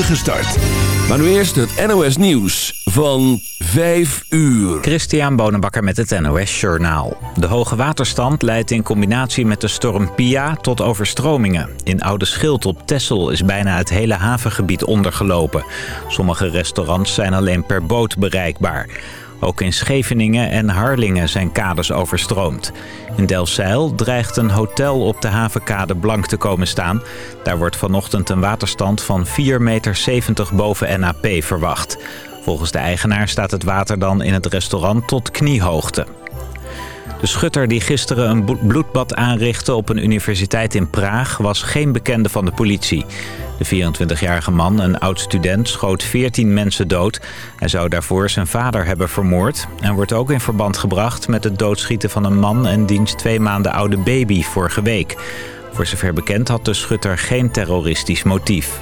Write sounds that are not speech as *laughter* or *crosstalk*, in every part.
start. Maar nu eerst het NOS Nieuws van 5 uur. Christian Bonenbakker met het NOS Journaal. De hoge waterstand leidt in combinatie met de storm Pia tot overstromingen. In Oude Schild op Texel is bijna het hele havengebied ondergelopen. Sommige restaurants zijn alleen per boot bereikbaar. Ook in Scheveningen en Harlingen zijn kades overstroomd. In Delfzijl dreigt een hotel op de havenkade blank te komen staan. Daar wordt vanochtend een waterstand van 4,70 meter boven NAP verwacht. Volgens de eigenaar staat het water dan in het restaurant tot kniehoogte. De schutter die gisteren een bloedbad aanrichtte op een universiteit in Praag... was geen bekende van de politie. De 24-jarige man, een oud-student, schoot 14 mensen dood. Hij zou daarvoor zijn vader hebben vermoord... en wordt ook in verband gebracht met het doodschieten van een man... en diens twee maanden oude baby vorige week. Voor zover bekend had de schutter geen terroristisch motief.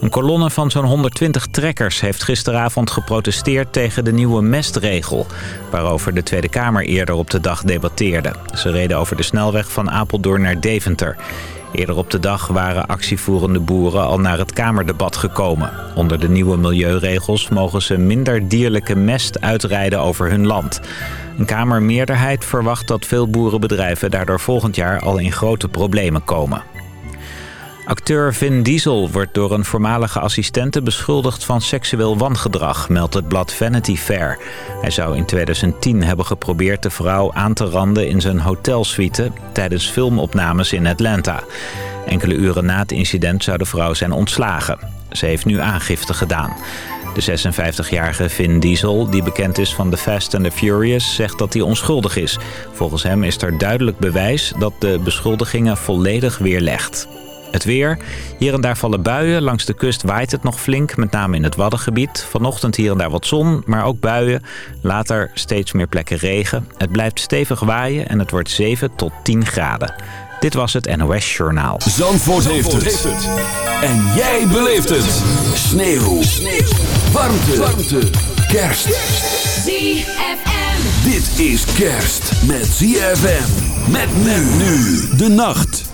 Een kolonne van zo'n 120 trekkers heeft gisteravond geprotesteerd tegen de nieuwe mestregel... waarover de Tweede Kamer eerder op de dag debatteerde. Ze reden over de snelweg van Apeldoorn naar Deventer. Eerder op de dag waren actievoerende boeren al naar het Kamerdebat gekomen. Onder de nieuwe milieuregels mogen ze minder dierlijke mest uitrijden over hun land. Een Kamermeerderheid verwacht dat veel boerenbedrijven daardoor volgend jaar al in grote problemen komen. Acteur Vin Diesel wordt door een voormalige assistente beschuldigd van seksueel wangedrag, meldt het blad Vanity Fair. Hij zou in 2010 hebben geprobeerd de vrouw aan te randen in zijn hotelsuite tijdens filmopnames in Atlanta. Enkele uren na het incident zou de vrouw zijn ontslagen. Ze heeft nu aangifte gedaan. De 56-jarige Vin Diesel, die bekend is van The Fast and the Furious, zegt dat hij onschuldig is. Volgens hem is er duidelijk bewijs dat de beschuldigingen volledig weerlegt. Het weer. Hier en daar vallen buien. Langs de kust waait het nog flink, met name in het Waddengebied. Vanochtend hier en daar wat zon, maar ook buien. Later steeds meer plekken regen. Het blijft stevig waaien en het wordt 7 tot 10 graden. Dit was het NOS Journaal. Zandvoort, heeft, het. En jij beleeft het. Sneeuw. Sneeuw. Warmte. Warmte. Kerst. ZFM. Dit is kerst met ZFM. Met men nu de nacht.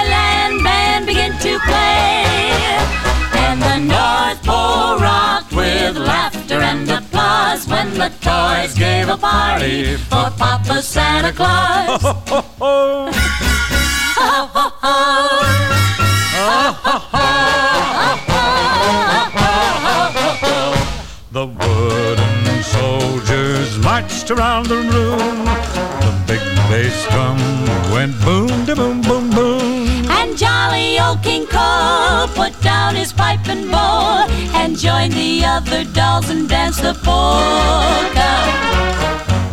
began to play. And the North Pole rocked with laughter and applause when the toys gave a party for Papa Santa Claus. *laughs* the wooden soldiers marched around the room The big bass drum King Cole put down his pipe and bowl and joined the other dolls and danced the polka.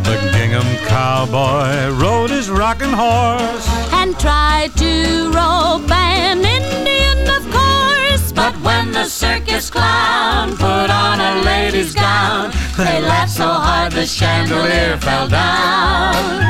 The gingham cowboy rode his rocking horse and tried to rope an Indian, of course. But when the circus clown put on a lady's gown, they laughed so hard the chandelier fell down.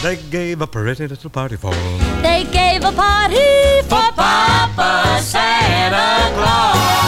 They gave a pretty little party for They gave a party for for Papa Santa Claus.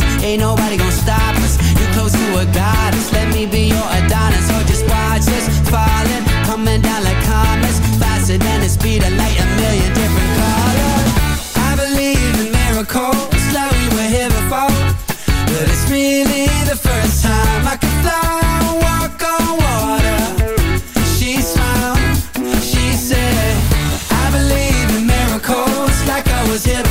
ain't nobody gonna stop us. You're close to a goddess, let me be your Adonis. Or just watch us falling, coming down like comets. Faster than the speed of light, a million different colors. I believe in miracles, like we were here before. But it's really the first time I can fly and walk on water. She smiled, she said, I believe in miracles like I was here.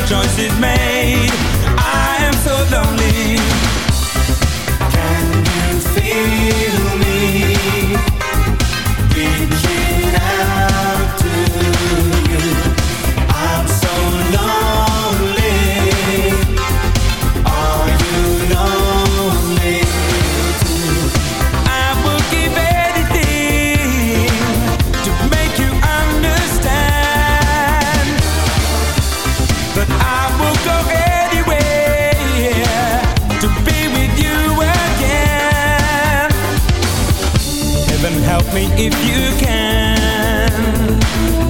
the choices made. I am so lonely. Can you feel me reaching out to? if you can.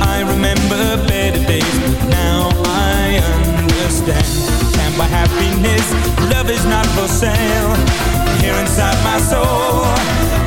I remember better days, but now I understand. Can't buy happiness, love is not for sale. Here inside my soul.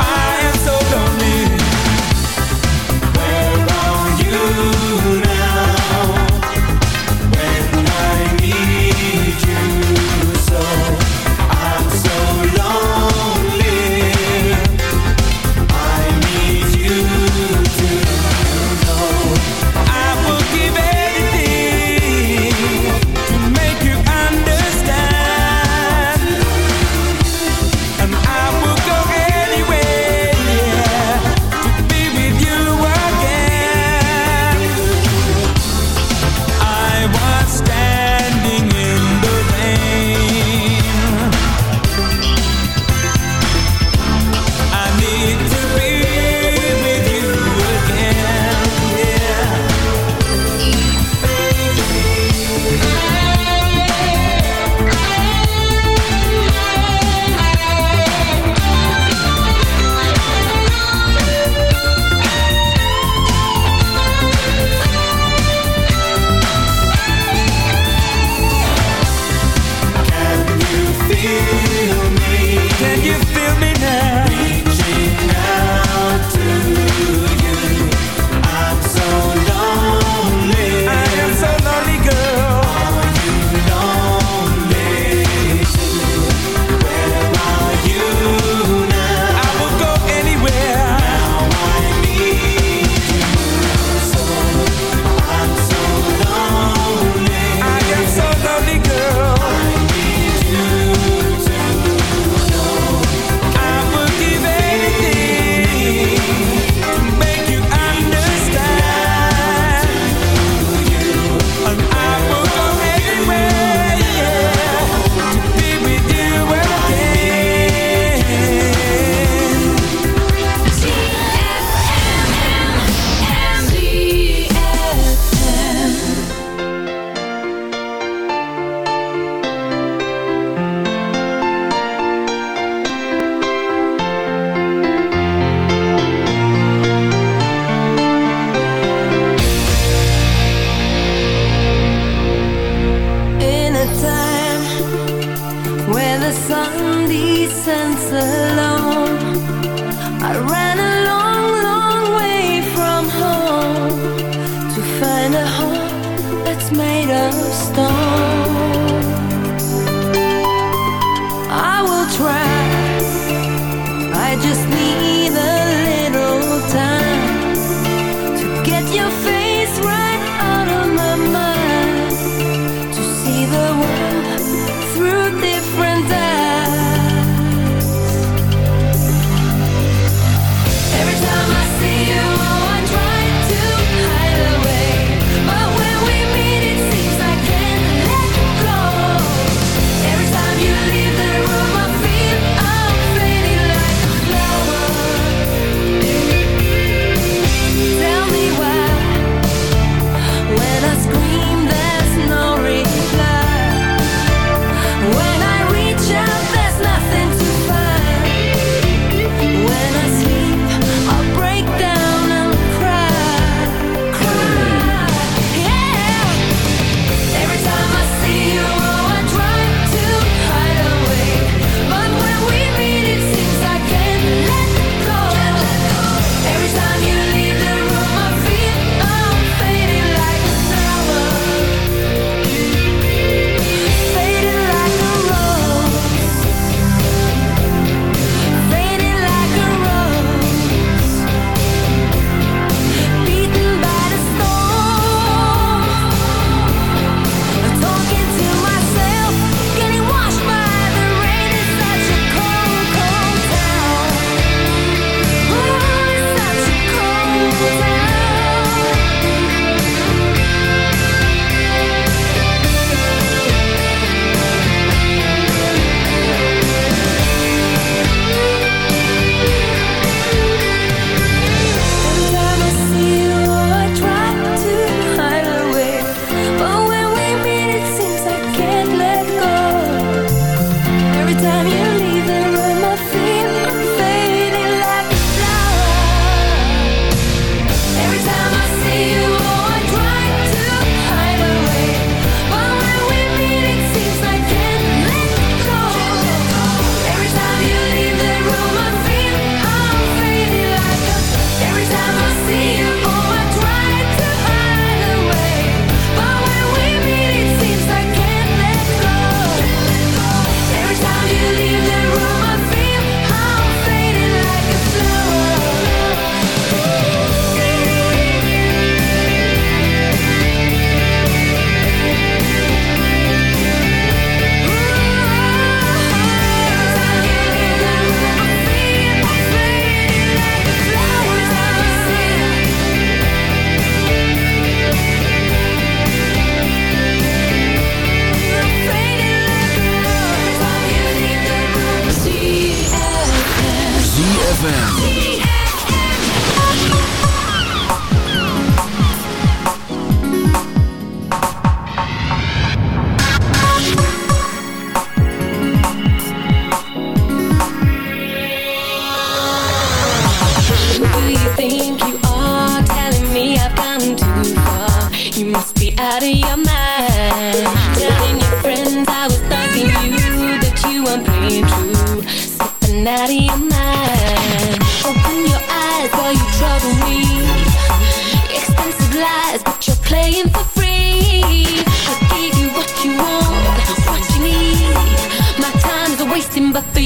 一层叠一层。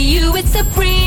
you, it's a breeze.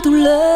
Douleur.